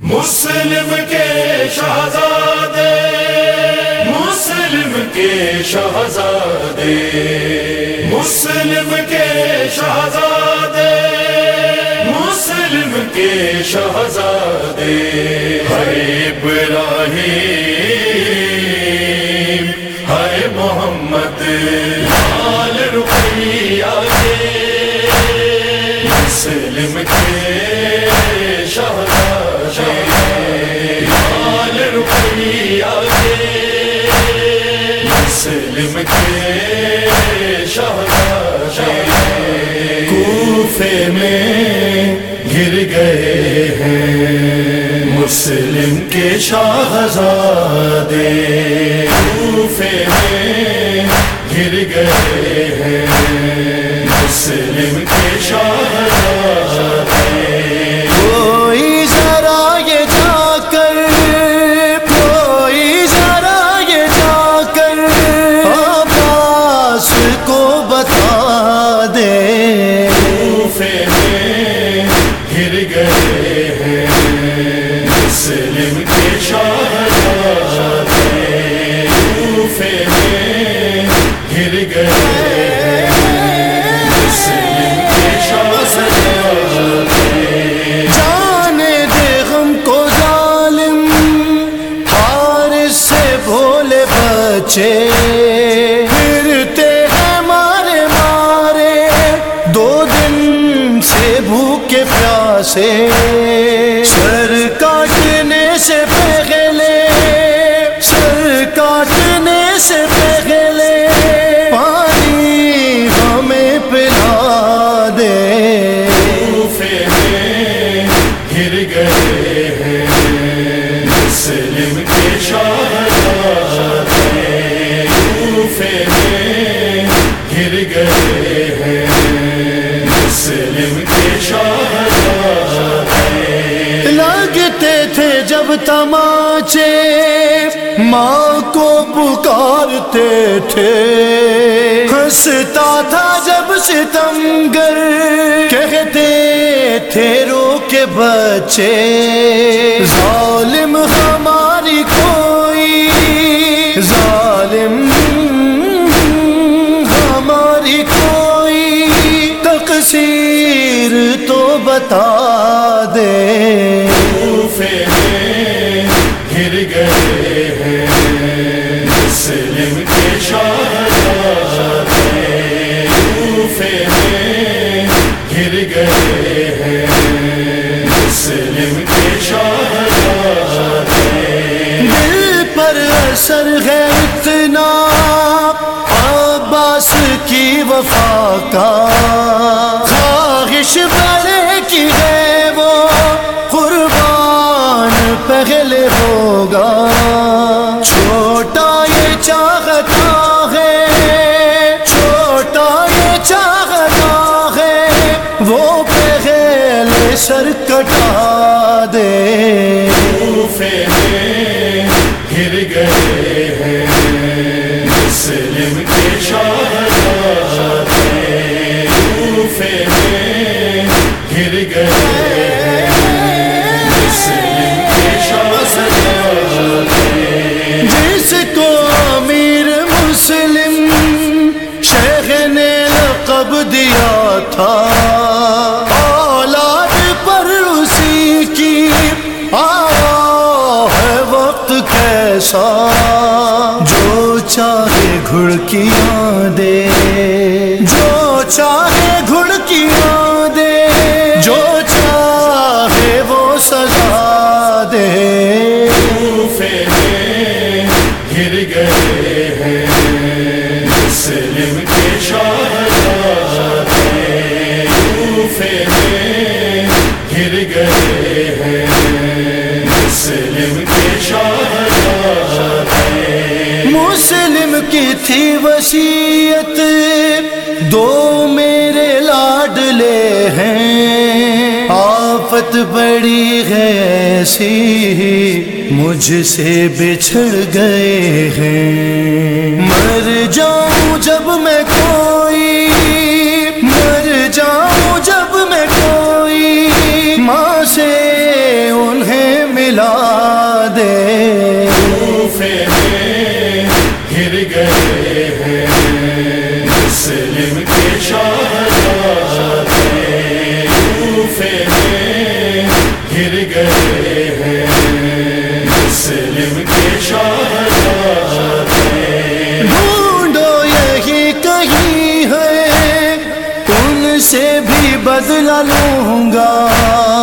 مسلم کے شہزادے، مسلم کے شہزادے، مسلم کے شہزادے، مسلم کے شہزادے ہے ابراہیم ہے محمد حال رقیہ کے، مسلم کے شہزادے۔ کوفے میں گر گئے ہیں مسلم کے شاہزادے۔ کوفے میں گر گئے بچے پھرتے ہیں مارے مارے، دو دن سے بھوکے پیاسے۔ سر کاٹنے سے پہلے، سر کاٹنے سے پہلے تماچے ماں کو پکارتے تھے۔ ہنستا تھا جب ستمگر کہتے تھے رو کے بچے۔ ظالم ہماری کوئی۔ ظالم ہماری کوئی۔ تقصیر تو بتا دے۔ ہیں کے شہزادے کوفے میں گر گئے ہیں مسلم کے شہزادے دل پر اثر ہے اتنا عباس کی وفا کا خواہش بڑے سر کٹا دے۔ میں گر گئے ہیں۔ مسلم کے شہزادے کوفے میں گر گئے ہیں۔ گھڑکیاں دے۔ جو چاہے گھڑکیاں دے۔ جو چاہے وہ سزا دے۔ میں گر گئے ہیں۔ مسلم کے شہزادے کوفے میں گر گئے ہیں۔ مسلم کے شہزادے تھی وسیعت دو میرے لاڈلے ہیں۔ آفت بڑی ہے ایسی مجھ سے بچھڑ گئے ہیں۔ مر جاؤں جب میں کوئی بدلا لوں گا۔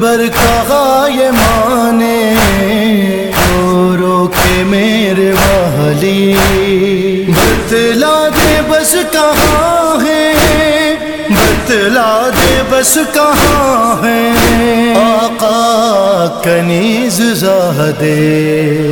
بر کا یہ مانے رو رو کے میرے والی بتلا دے بس کہاں ہے۔ بتلا دے بس کہاں ہے۔ آقا کنیز زہدے